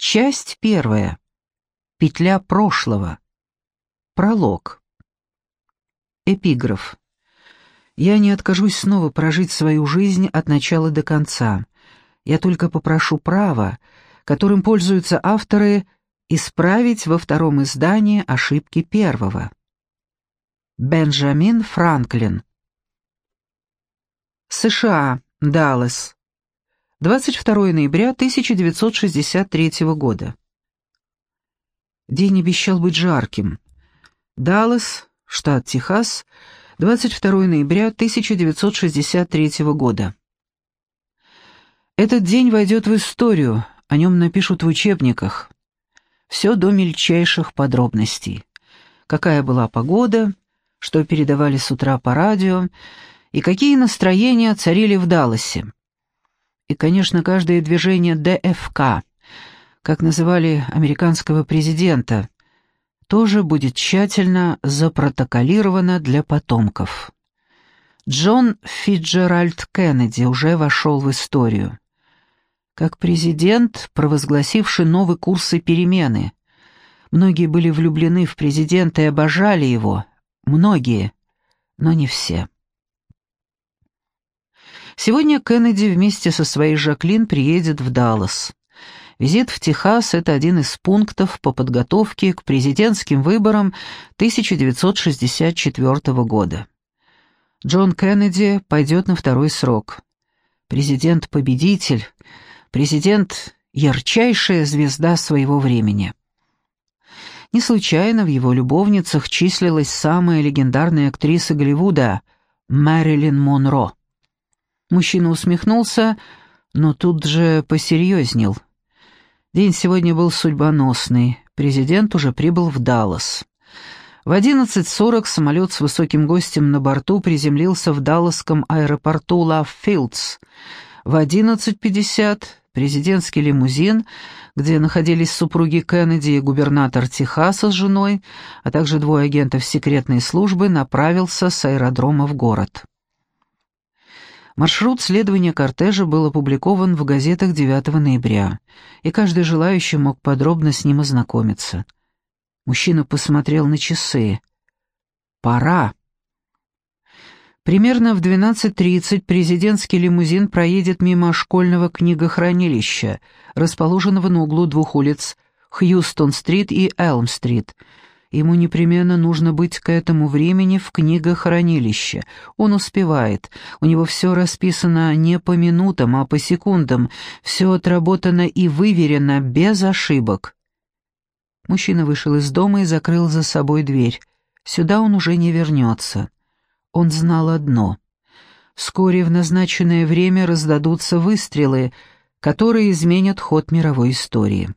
Часть первая. Петля прошлого. Пролог. Эпиграф. Я не откажусь снова прожить свою жизнь от начала до конца. Я только попрошу права, которым пользуются авторы, исправить во втором издании ошибки первого. Бенджамин Франклин. США, Даллас. 22 ноября 1963 года. День обещал быть жарким. Даллас, штат Техас, 22 ноября 1963 года. Этот день войдет в историю, о нем напишут в учебниках. Все до мельчайших подробностей. Какая была погода, что передавали с утра по радио, и какие настроения царили в Далласе и, конечно, каждое движение ДФК, как называли американского президента, тоже будет тщательно запротоколировано для потомков. Джон Фиджеральд Кеннеди уже вошел в историю. Как президент, провозгласивший новый курс и перемены. Многие были влюблены в президента и обожали его. Многие, но не все. Сегодня Кеннеди вместе со своей Жаклин приедет в Даллас. Визит в Техас – это один из пунктов по подготовке к президентским выборам 1964 года. Джон Кеннеди пойдет на второй срок. Президент-победитель, президент – ярчайшая звезда своего времени. Не случайно в его любовницах числилась самая легендарная актриса Голливуда – Мэрилин Монро. Мужчина усмехнулся, но тут же посерьезнел. День сегодня был судьбоносный. Президент уже прибыл в Даллас. В 11.40 самолет с высоким гостем на борту приземлился в Далласском аэропорту Лав-Филдс. В 11.50 президентский лимузин, где находились супруги Кеннеди и губернатор Техаса с женой, а также двое агентов секретной службы, направился с аэродрома в город. Маршрут следования кортежа был опубликован в газетах 9 ноября, и каждый желающий мог подробно с ним ознакомиться. Мужчина посмотрел на часы. «Пора!» Примерно в 12.30 президентский лимузин проедет мимо школьного книгохранилища, расположенного на углу двух улиц Хьюстон-стрит и Элм-стрит, Ему непременно нужно быть к этому времени в книгохранилище. Он успевает. У него все расписано не по минутам, а по секундам. Все отработано и выверено, без ошибок. Мужчина вышел из дома и закрыл за собой дверь. Сюда он уже не вернется. Он знал одно. Вскоре в назначенное время раздадутся выстрелы, которые изменят ход мировой истории.